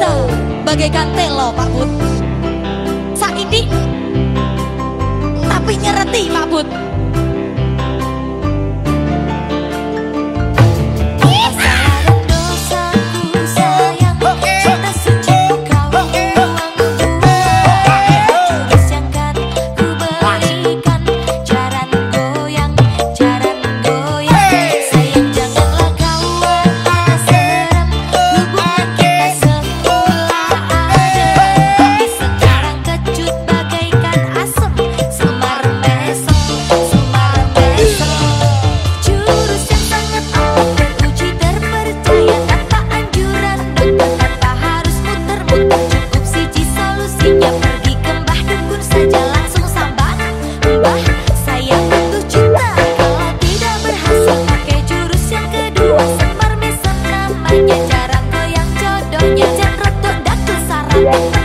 kita bagaikan telo Pak Bud. Saiki tapi nyereti Pak Bud. Bye.